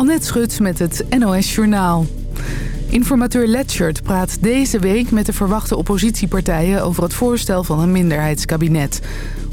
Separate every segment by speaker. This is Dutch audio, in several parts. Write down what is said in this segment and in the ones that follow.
Speaker 1: Annette Schut met het NOS Journaal. Informateur Letchert praat deze week met de verwachte oppositiepartijen... over het voorstel van een minderheidskabinet.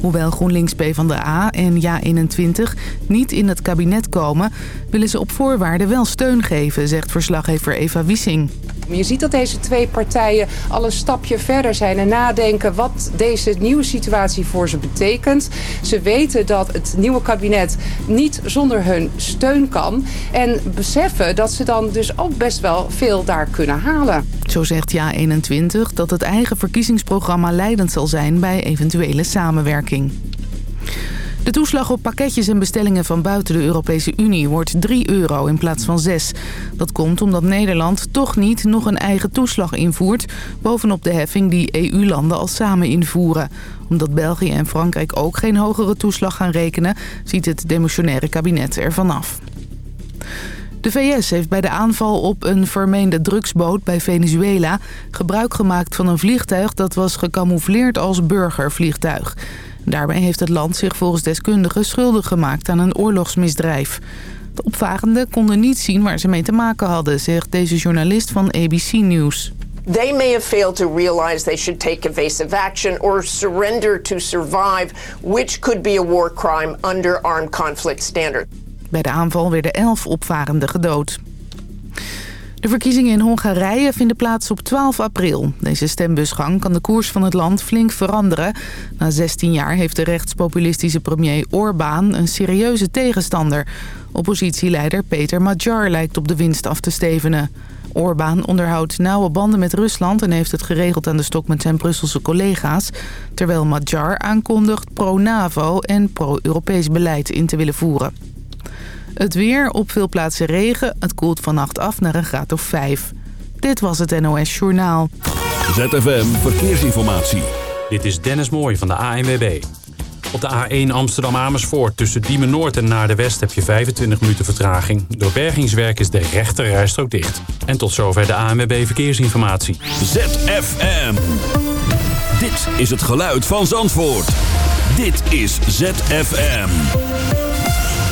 Speaker 1: Hoewel GroenLinks PvdA en JA21 niet in het kabinet komen... willen ze op voorwaarden wel steun geven, zegt verslaggever Eva Wiesing.
Speaker 2: Je ziet dat deze twee partijen al een stapje verder zijn en nadenken wat deze nieuwe situatie voor ze betekent. Ze weten dat het nieuwe kabinet niet zonder hun steun kan. En beseffen dat ze dan dus ook best wel veel daar kunnen halen.
Speaker 1: Zo zegt Ja21 dat het eigen verkiezingsprogramma leidend zal zijn bij eventuele samenwerking. De toeslag op pakketjes en bestellingen van buiten de Europese Unie wordt 3 euro in plaats van 6. Dat komt omdat Nederland toch niet nog een eigen toeslag invoert... bovenop de heffing die EU-landen al samen invoeren. Omdat België en Frankrijk ook geen hogere toeslag gaan rekenen... ziet het demissionaire kabinet ervan af. De VS heeft bij de aanval op een vermeende drugsboot bij Venezuela... gebruik gemaakt van een vliegtuig dat was gecamoufleerd als burgervliegtuig... Daarbij heeft het land zich volgens deskundigen schuldig gemaakt aan een oorlogsmisdrijf. De opvarenden konden niet zien waar ze mee te maken hadden, zegt deze journalist van ABC News.
Speaker 3: They may have failed to realize they should take evasive action or surrender to survive, which could be a war crime under armed conflict standard.
Speaker 1: Bij de aanval werden elf opvarenden gedood. De verkiezingen in Hongarije vinden plaats op 12 april. Deze stembusgang kan de koers van het land flink veranderen. Na 16 jaar heeft de rechtspopulistische premier Orbán een serieuze tegenstander. Oppositieleider Peter Magyar lijkt op de winst af te stevenen. Orbán onderhoudt nauwe banden met Rusland en heeft het geregeld aan de stok met zijn Brusselse collega's. Terwijl Magyar aankondigt pro-NAVO en pro-Europees beleid in te willen voeren. Het weer, op veel plaatsen regen. Het koelt vannacht af naar een graad of 5. Dit was het NOS Journaal.
Speaker 4: ZFM Verkeersinformatie.
Speaker 5: Dit is Dennis Mooij van de ANWB. Op de A1 Amsterdam-Amersfoort tussen Diemen Noord en naar de West heb je 25 minuten vertraging. Door bergingswerk is de rechte rijstrook dicht. En tot zover de ANWB Verkeersinformatie.
Speaker 4: ZFM. Dit is het geluid van Zandvoort. Dit is ZFM.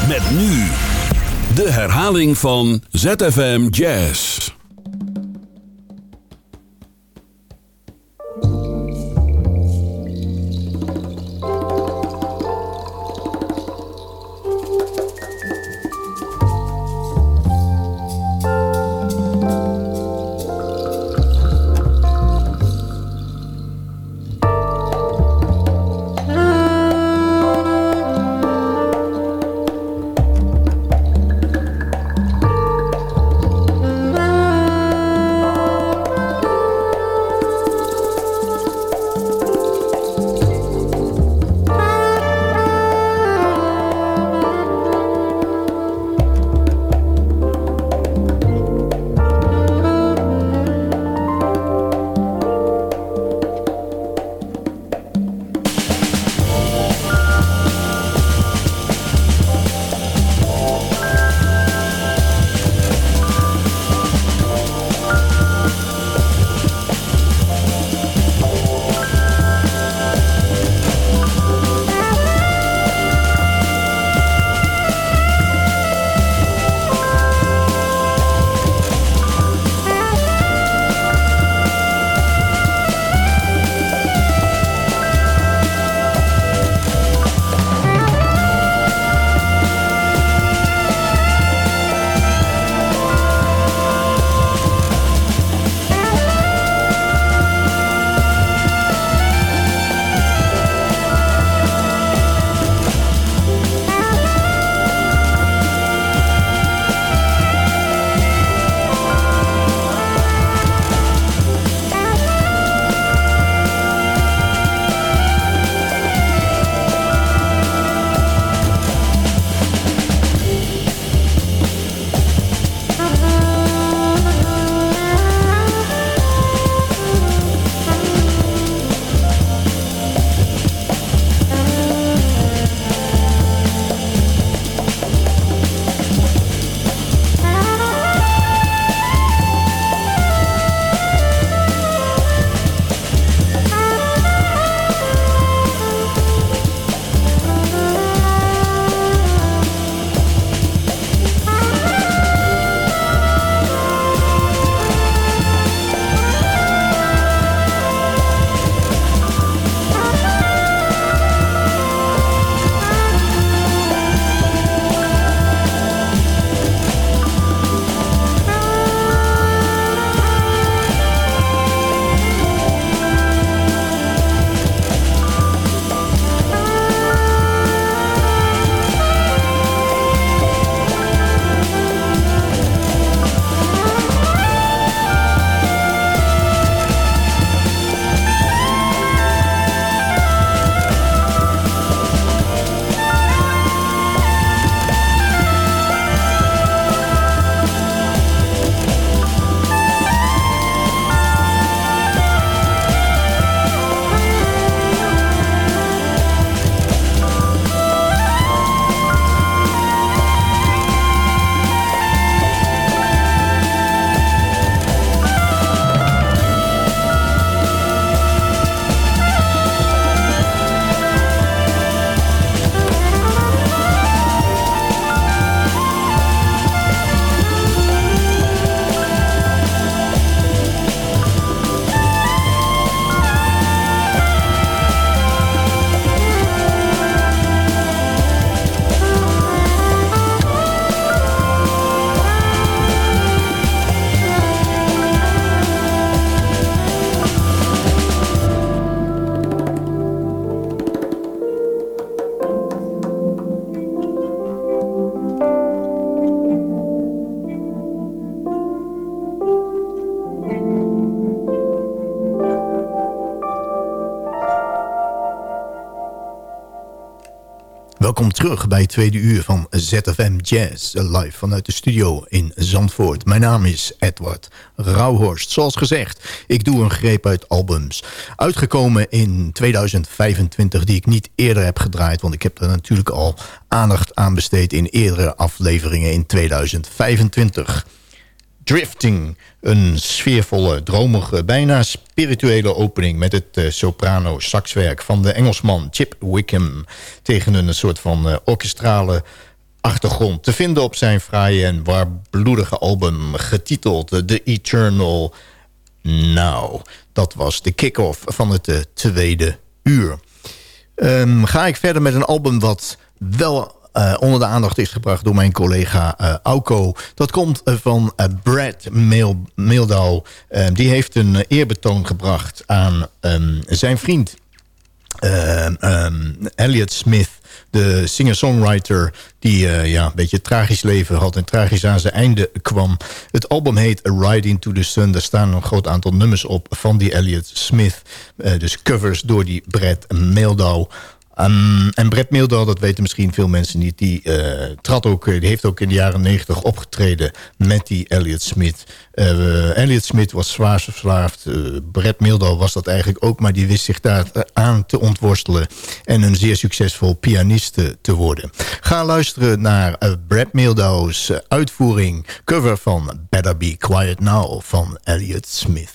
Speaker 4: Met nu de herhaling van ZFM Jazz.
Speaker 6: Terug bij het tweede uur van ZFM Jazz. Live vanuit de studio in Zandvoort. Mijn naam is Edward Rauhorst. Zoals gezegd, ik doe een greep uit albums. Uitgekomen in 2025 die ik niet eerder heb gedraaid. Want ik heb er natuurlijk al aandacht aan besteed in eerdere afleveringen in 2025. Drifting. Een sfeervolle, dromige, bijna spirituele opening... met het uh, soprano-saxwerk van de Engelsman Chip Wickham... tegen een soort van uh, orkestrale achtergrond... te vinden op zijn fraaie en warbloedige album... getiteld The Eternal Now. Dat was de kick-off van het uh, tweede uur. Um, ga ik verder met een album wat wel uh, onder de aandacht is gebracht door mijn collega uh, Auko. Dat komt uh, van Brad Mildau. die heeft een eerbetoon gebracht aan um, zijn vriend um, Elliot Smith de singer-songwriter die ja, een beetje tragisch leven had en tragisch aan zijn einde kwam. Het album heet A Ride Into the Sun. Daar staan een groot aantal nummers op van die Elliot Smith. Dus covers door die Brad Mildau. Um, en Brett Mildau, dat weten misschien veel mensen niet... die, uh, trad ook, die heeft ook in de jaren negentig opgetreden met die Elliot Smith. Uh, Elliot Smith was zwaar verslaafd. Uh, Brett Mildau was dat eigenlijk ook... maar die wist zich daar aan te ontworstelen... en een zeer succesvol pianist te worden. Ga luisteren naar Brett Mildau's uitvoering... cover van Better Be Quiet Now van Elliot Smith.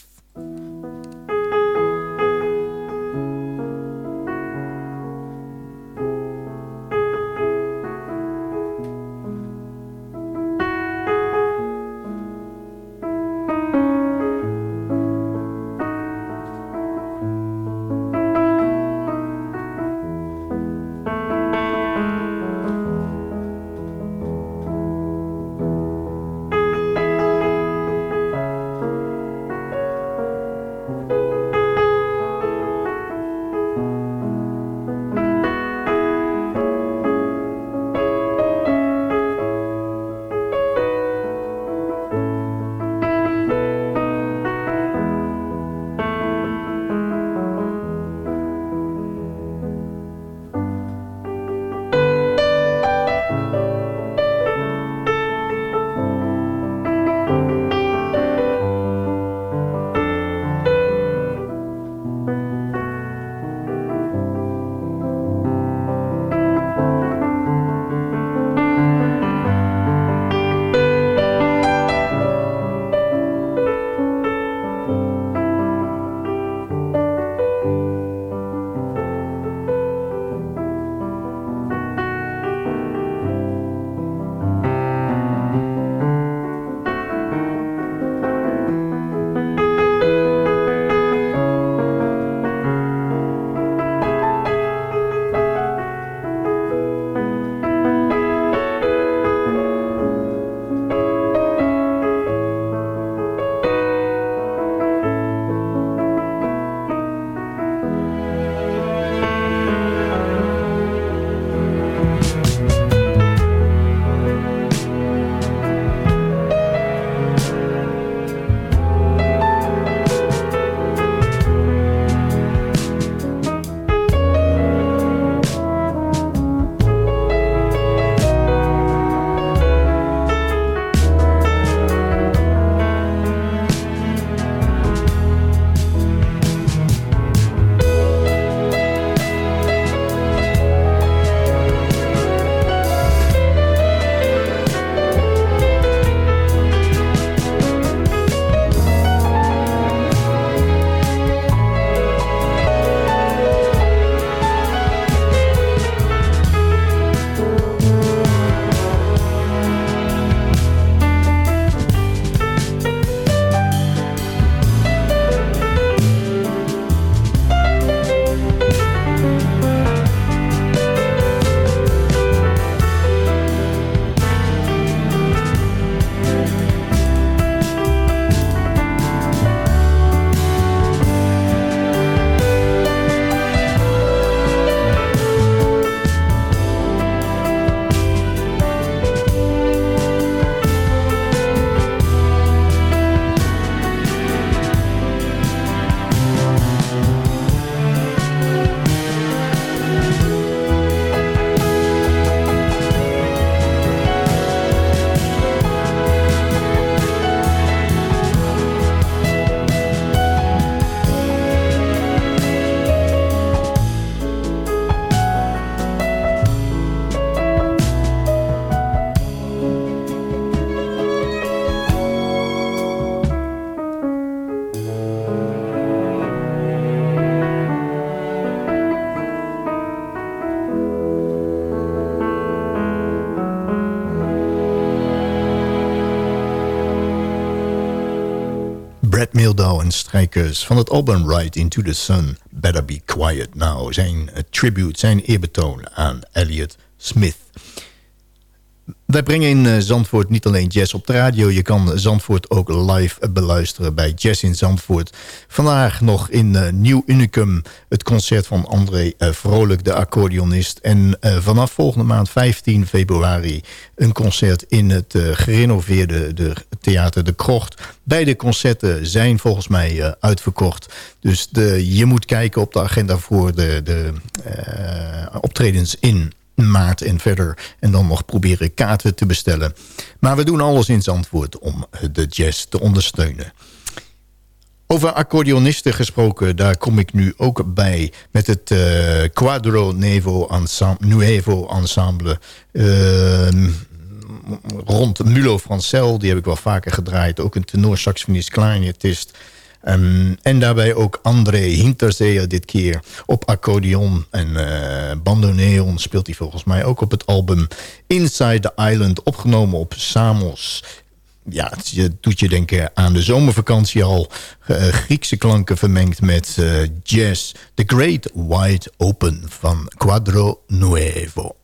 Speaker 6: Strijkers van het album Ride Into the Sun... Better Be Quiet Now. Zijn tribute, zijn eerbetoon aan Elliot Smith. Wij brengen in eh, Zandvoort niet alleen jazz op de radio. Je kan Zandvoort ook live beluisteren bij Jazz in Zandvoort. Vandaag nog in uh, Nieuw Unicum het concert van André uh, Vrolijk, de accordeonist. En vanaf volgende maand 15 februari een concert in het gerenoveerde de Theater De Krocht. Beide concerten zijn volgens mij uitverkocht. Dus de, je moet kijken op de agenda voor de, de optredens in maart en verder. En dan nog proberen kaarten te bestellen. Maar we doen alles in Zandvoort om de jazz te ondersteunen. Over accordeonisten gesproken, daar kom ik nu ook bij... met het uh, Quadro Nuevo Ensemble, Nuevo Ensemble uh, rond Mulo Francel. Die heb ik wel vaker gedraaid. Ook een tenorsaxofonist, clarinetist... Um, en daarbij ook André Hinterzeer dit keer op accordeon en uh, bandoneon speelt hij volgens mij ook op het album Inside the Island, opgenomen op Samos. Ja, het doet je denken aan de zomervakantie al. Uh, Griekse klanken vermengd met uh, jazz. The Great Wide Open van Quadro Nuevo.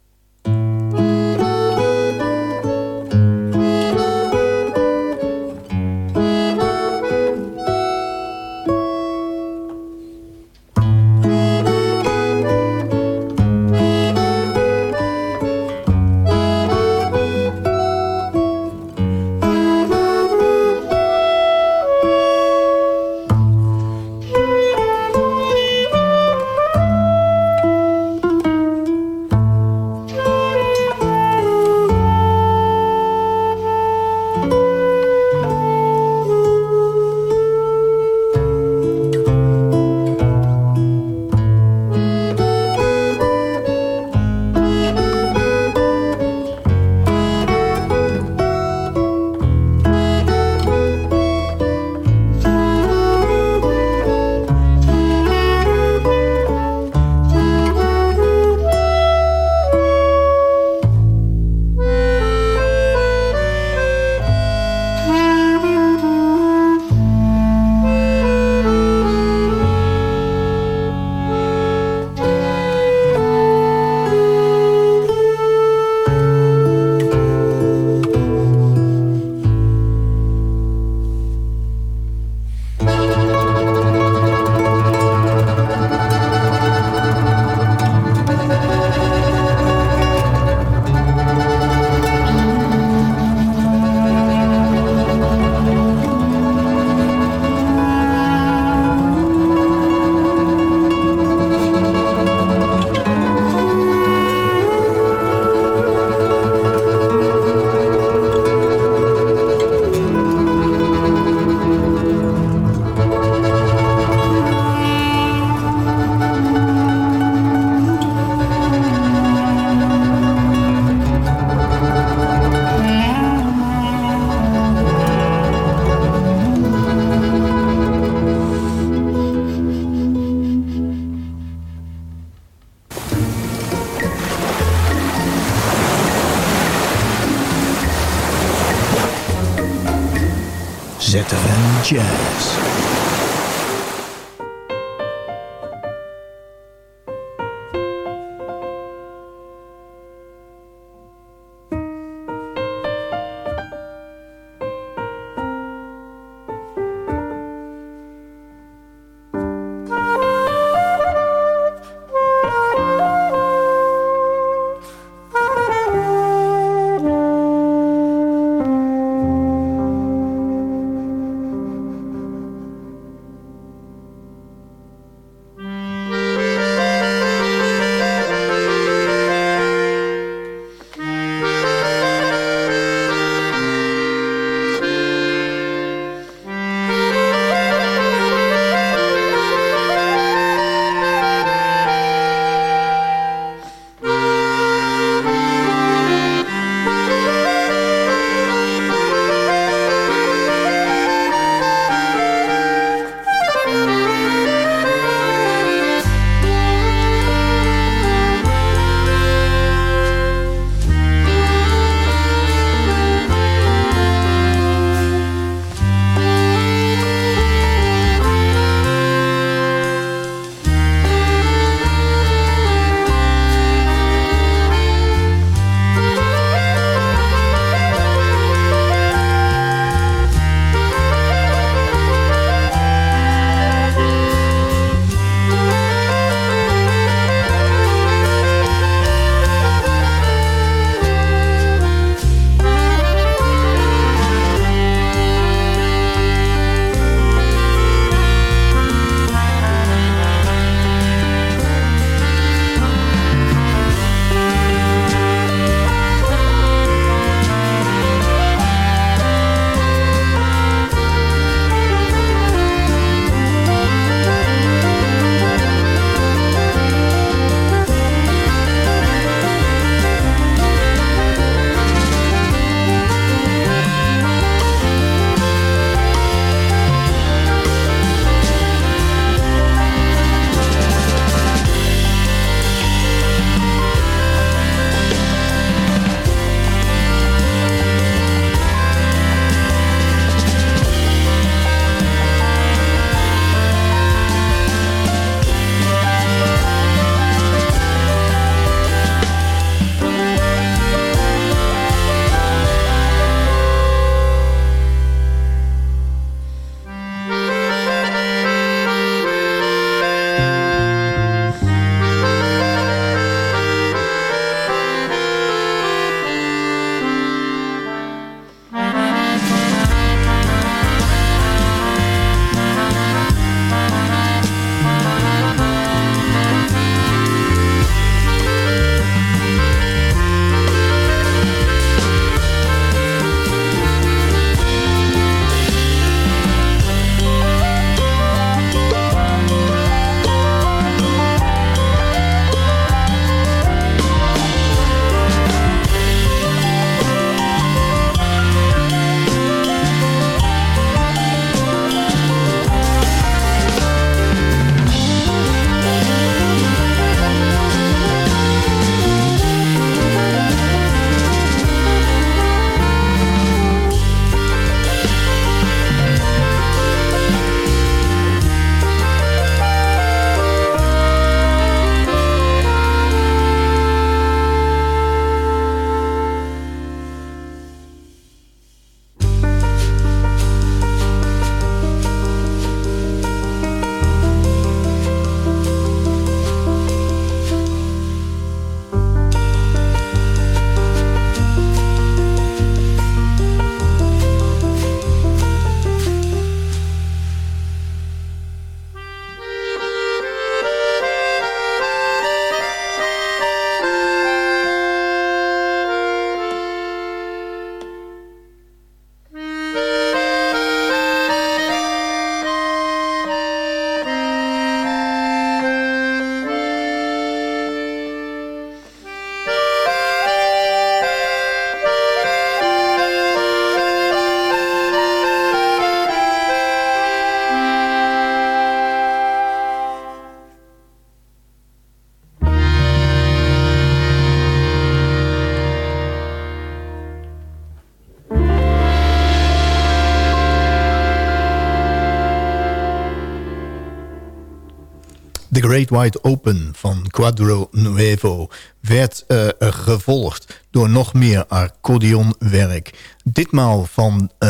Speaker 6: Great Wide Open van Quadro Nuevo werd uh, gevolgd door nog meer accordeonwerk. Ditmaal van uh,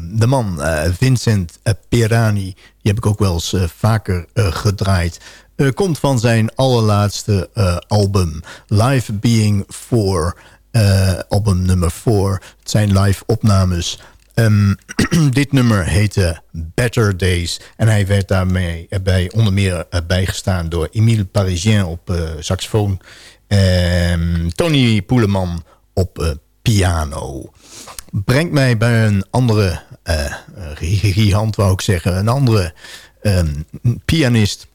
Speaker 6: de man uh, Vincent Perani. Die heb ik ook wel eens vaker gedraaid. komt van zijn allerlaatste album. Live Being 4. album nummer 4. Het zijn live opnames... Um, dit nummer heette Better Days. En hij werd daarmee bij onder meer uh, bijgestaan door Emile Parisien op uh, saxofoon. Um, Tony Poeleman op uh, piano. Brengt mij bij een andere gigant, wou ik zeggen. Een andere um, pianist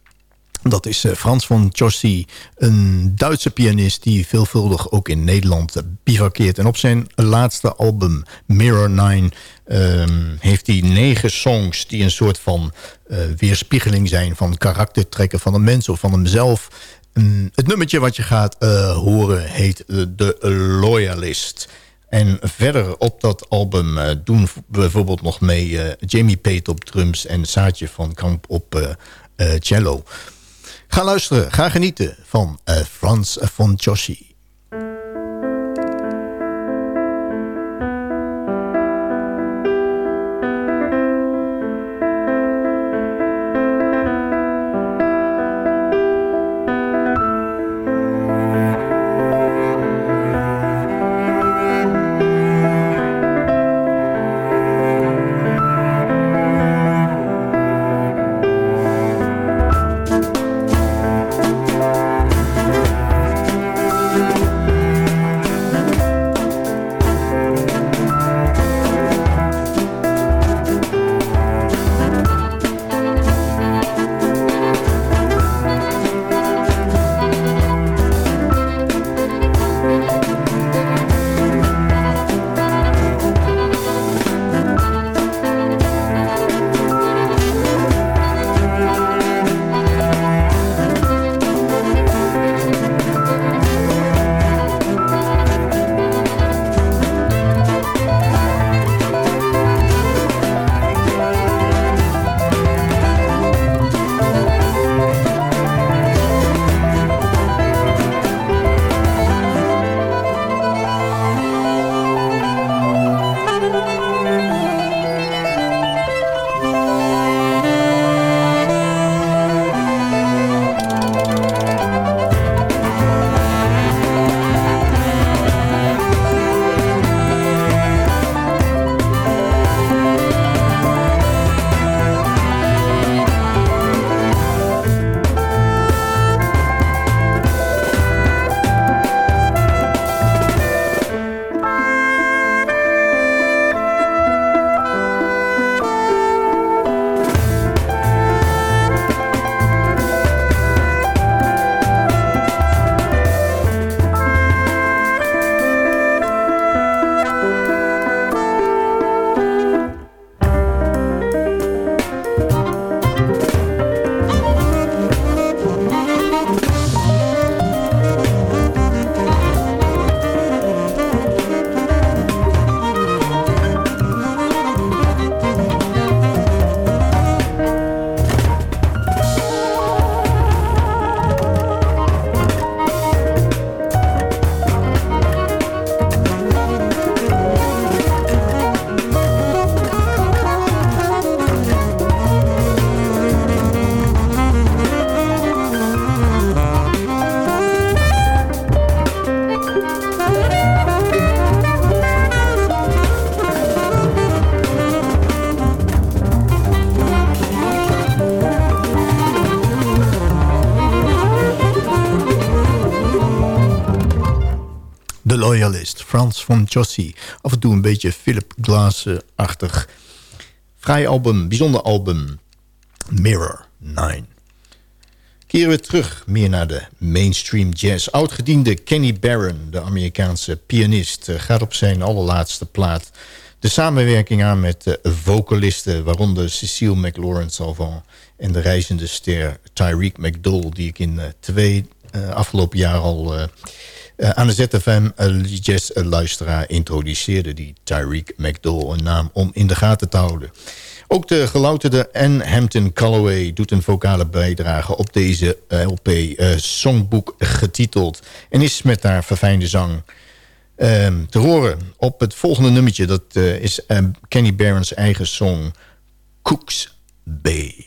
Speaker 6: dat is uh, Frans van Jossi, een Duitse pianist... die veelvuldig ook in Nederland uh, bivakkeert. En op zijn laatste album, Mirror 9... Um, heeft hij negen songs die een soort van uh, weerspiegeling zijn... van karaktertrekken van een mens of van hemzelf. Um, het nummertje wat je gaat horen heet The Loyalist... En verder op dat album uh, doen bijvoorbeeld nog mee uh, Jamie Pate op drums... en Saatje van Kamp op uh, cello. Ga luisteren, ga genieten van uh, Frans von Joshi. Van Jossi. Af en toe een beetje Philip Glass-achtig. Vrij album, bijzonder album. Mirror 9. Keren we terug meer naar de mainstream jazz. Oudgediende Kenny Barron, de Amerikaanse pianist... Eh, gaat op zijn allerlaatste plaat de samenwerking aan met de vocalisten... waaronder Cecile McLaurin-Salvant en de reizende ster Tyreek McDowell... die ik in uh, twee afgelopen jaar al aan de ZFM uh, jazz luisteraar introduceerde die Tyreek McDowell een naam om in de gaten te houden.
Speaker 7: Ook de gelouterde Ann Hampton Calloway doet een vocale bijdrage op deze LP uh, Songboek getiteld. En is met haar verfijnde zang um, te horen op het volgende nummertje. Dat is Kenny Barron's eigen song Cooks Bay.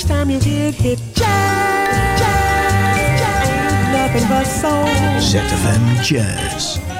Speaker 8: each time you did hit jazz, jazz, jazz, nothing but soul.
Speaker 6: ZFM Jazz.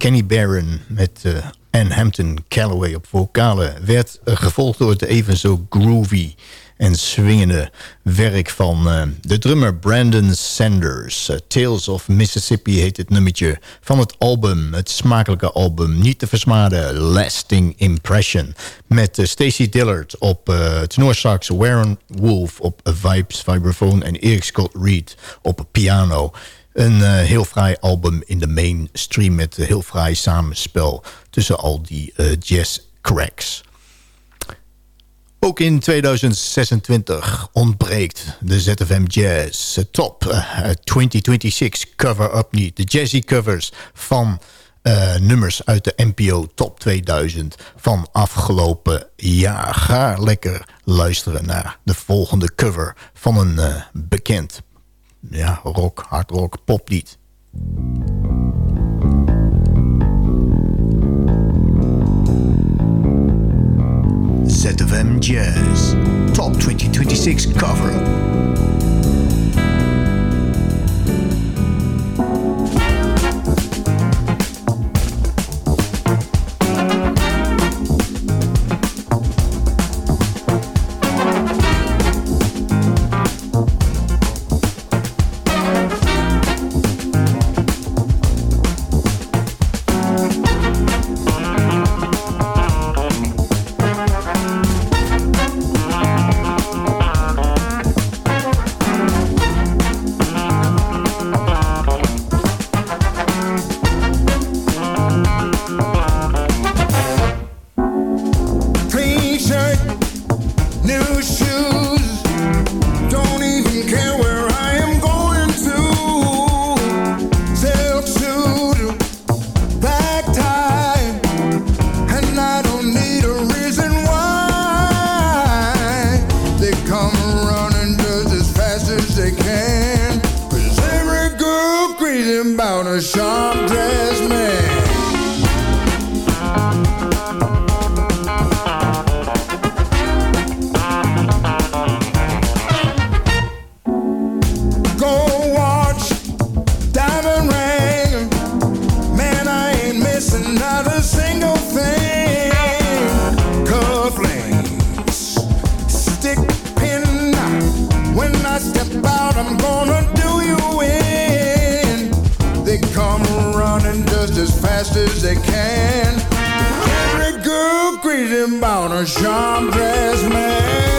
Speaker 6: Kenny Barron met uh, Hampton Calloway op vocalen... werd eh, gevolgd door het even zo groovy
Speaker 9: en swingende werk van eh, de drummer Brandon Sanders. Tales of Mississippi heet het nummertje van het album, het smakelijke album... niet te versmaden, Lasting Impression... met Stacy Dillard op uh, tenorsax, Warren Wolf op vibes, vibraphone... en Eric Scott Reed op piano... Een uh, heel fraai album in de mainstream met een heel fraai samenspel tussen al die uh, jazz cracks. Ook in 2026 ontbreekt de ZFM Jazz Top uh, 2026 cover-up niet. De jazzy covers van nummers uit de NPO Top 2000 van afgelopen jaar. Ga lekker luisteren naar de volgende cover van een uh, bekend ja, rock, hard rock, poplied. ZFM Jazz Top 2026 cover.
Speaker 6: just as fast as
Speaker 9: they can. Every girl crazy about a sharp dress man.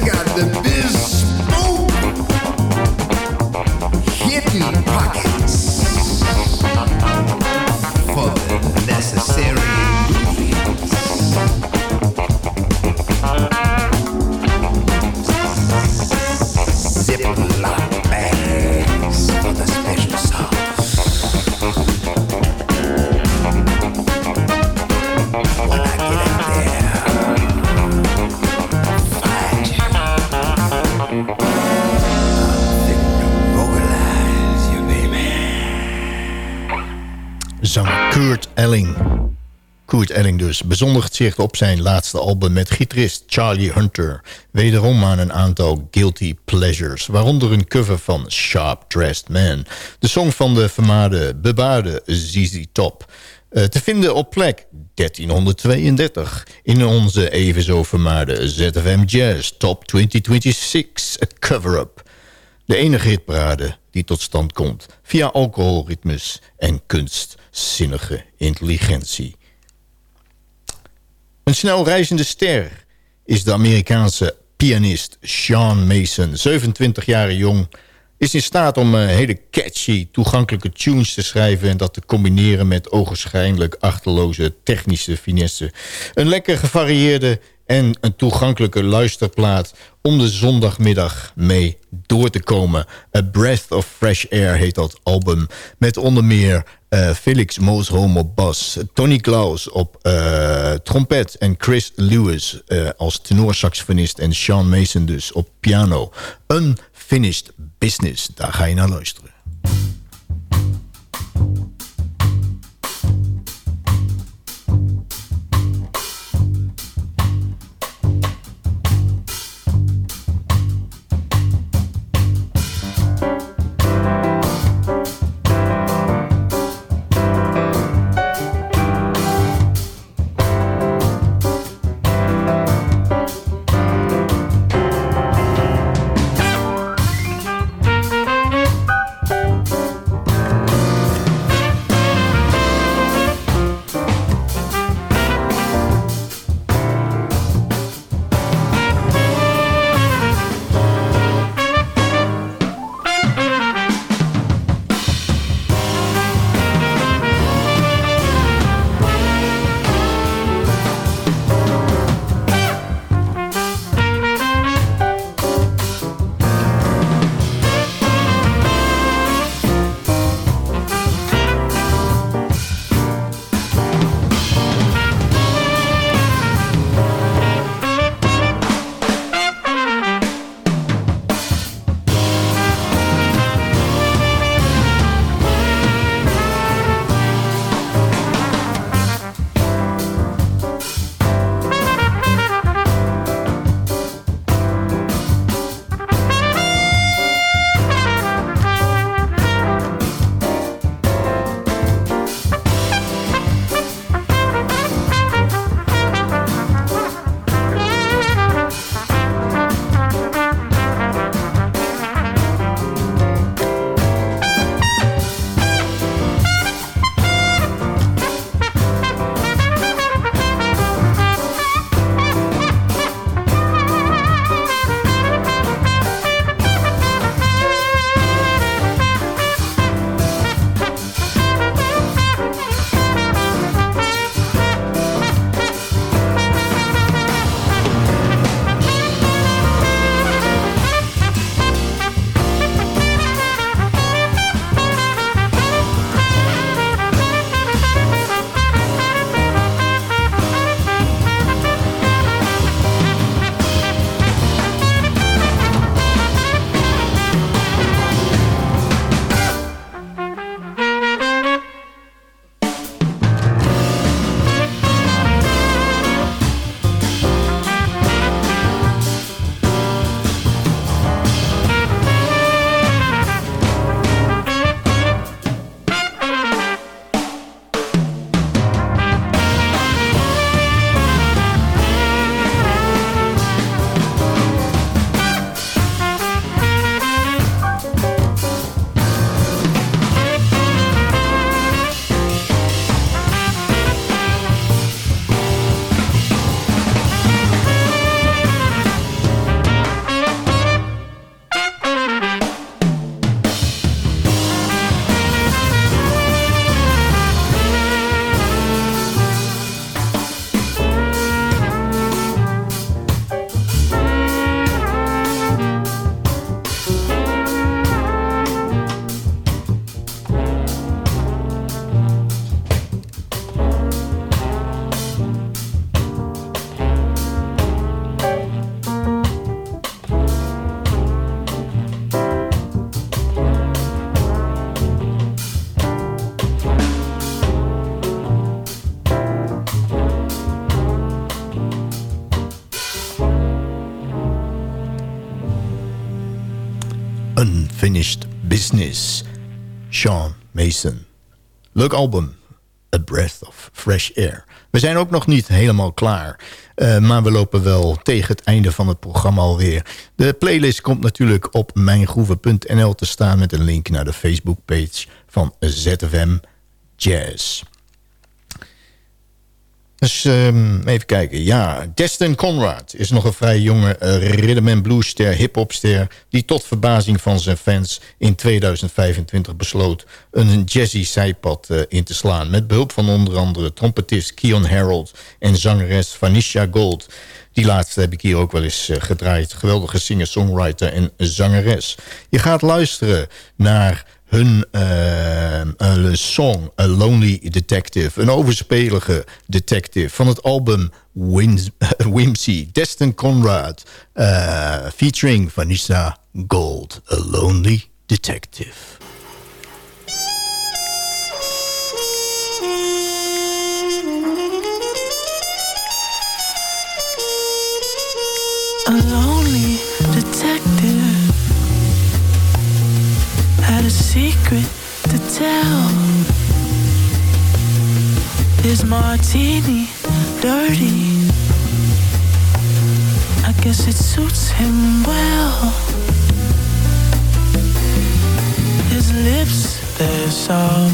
Speaker 9: got the biz.
Speaker 6: Dus bezondigt zich op zijn laatste album met gitarist Charlie Hunter. Wederom aan een aantal guilty pleasures, waaronder een cover van Sharp Dressed Man. De song van de vermaarde, bebaarde ZZ Top. Uh, te vinden op plek 1332 in onze even zo vermaarde ZFM Jazz Top 2026 Cover-Up. De enige hitparade die tot stand komt via alcoholritmes en kunstzinnige intelligentie. Een snel reizende ster is de Amerikaanse pianist Sean Mason. 27 jaar jong, is in staat om uh, hele catchy, toegankelijke tunes te schrijven... en dat te combineren met ogenschijnlijk achterloze technische finesse. Een lekker gevarieerde en een toegankelijke luisterplaat om de zondagmiddag mee door te komen. A Breath of Fresh Air heet dat album. Met onder meer uh, Felix Moosholm op bas, Tony Klaus op uh, trompet... en Chris Lewis uh, als tenorsaxofonist en Sean Mason dus op piano. Unfinished Business, daar ga je naar luisteren. Business. Sean Mason. Leuk album. A Breath of Fresh Air. We zijn ook nog niet helemaal klaar. Uh, maar we lopen wel tegen het einde van het programma alweer. De playlist komt natuurlijk op mijngroeven.nl te staan... met een link naar de Facebookpage van ZFM Jazz. Dus um, even kijken. Ja, Destin Conrad is nog een vrij jonge uh, rhythm and bluesster, hip-hopster... die tot verbazing van zijn fans in 2025 besloot... een jazzy zijpad uh, in te slaan... met behulp van onder andere trompetist Keon Harold... en zangeres Vanisha Gold. Die laatste heb ik hier ook wel eens uh, gedraaid. Geweldige singer-songwriter en zangeres. Je gaat luisteren naar hun uh, song A Lonely Detective. Een overspelige detective van het album Whims Whimsy. Destin Conrad uh, featuring Vanessa Gold. A Lonely Detective.
Speaker 10: A secret to tell. Is martini dirty? I guess it suits him well. His lips, they're soft.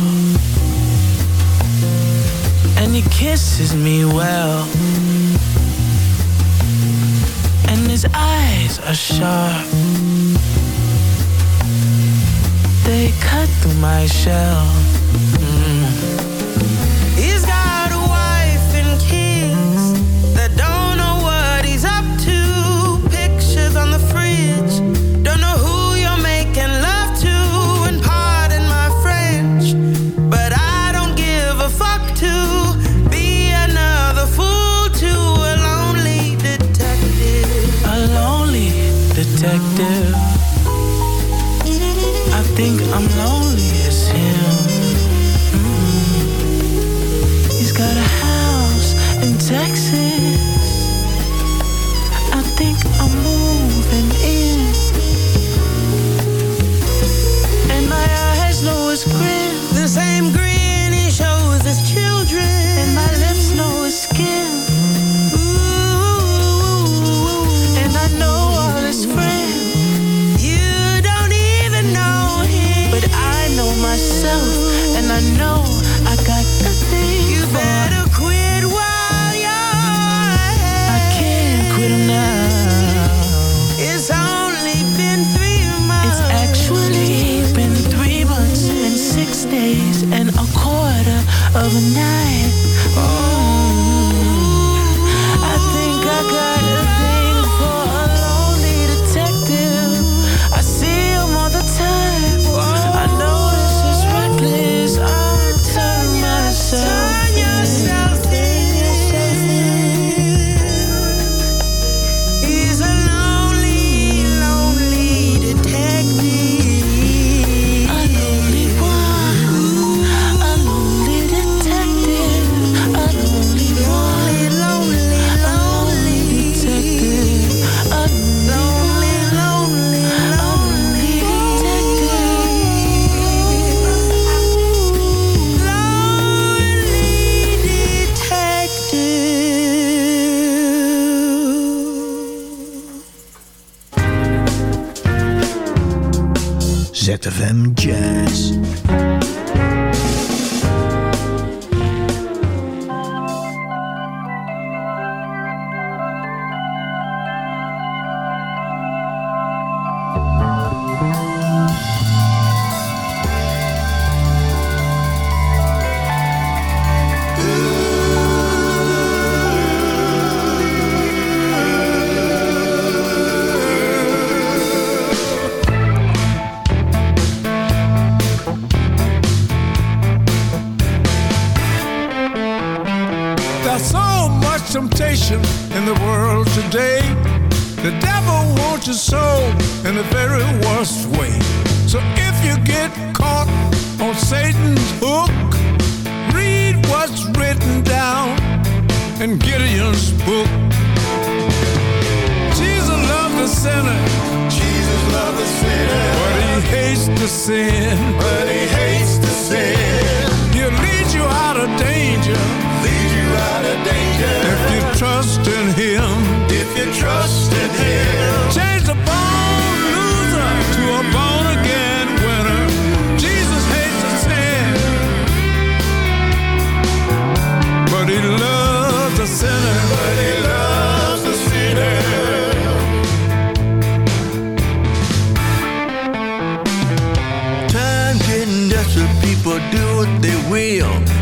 Speaker 10: And he kisses me well. And his eyes are sharp they cut through my shell.
Speaker 11: they will.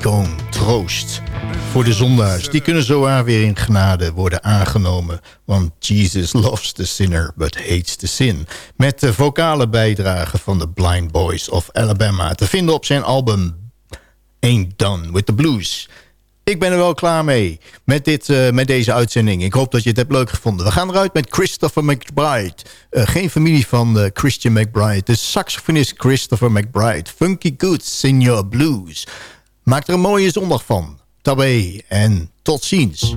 Speaker 6: icoon troost voor de zondaars. Die kunnen zowaar weer in genade worden aangenomen. Want Jesus loves the sinner, but hates the sin. Met de vocale bijdrage van de Blind Boys of Alabama. Te vinden op zijn album Ain't Done with the Blues. Ik ben er wel klaar mee met, dit, eh, met deze uitzending. Ik hoop dat je het hebt leuk gevonden. We gaan eruit met Christopher McBride. Eh, geen familie van eh, Christian McBride. De saxofonist Christopher McBride. Funky Good, Senior Blues. Maak er een mooie zondag van. Tabé en tot ziens.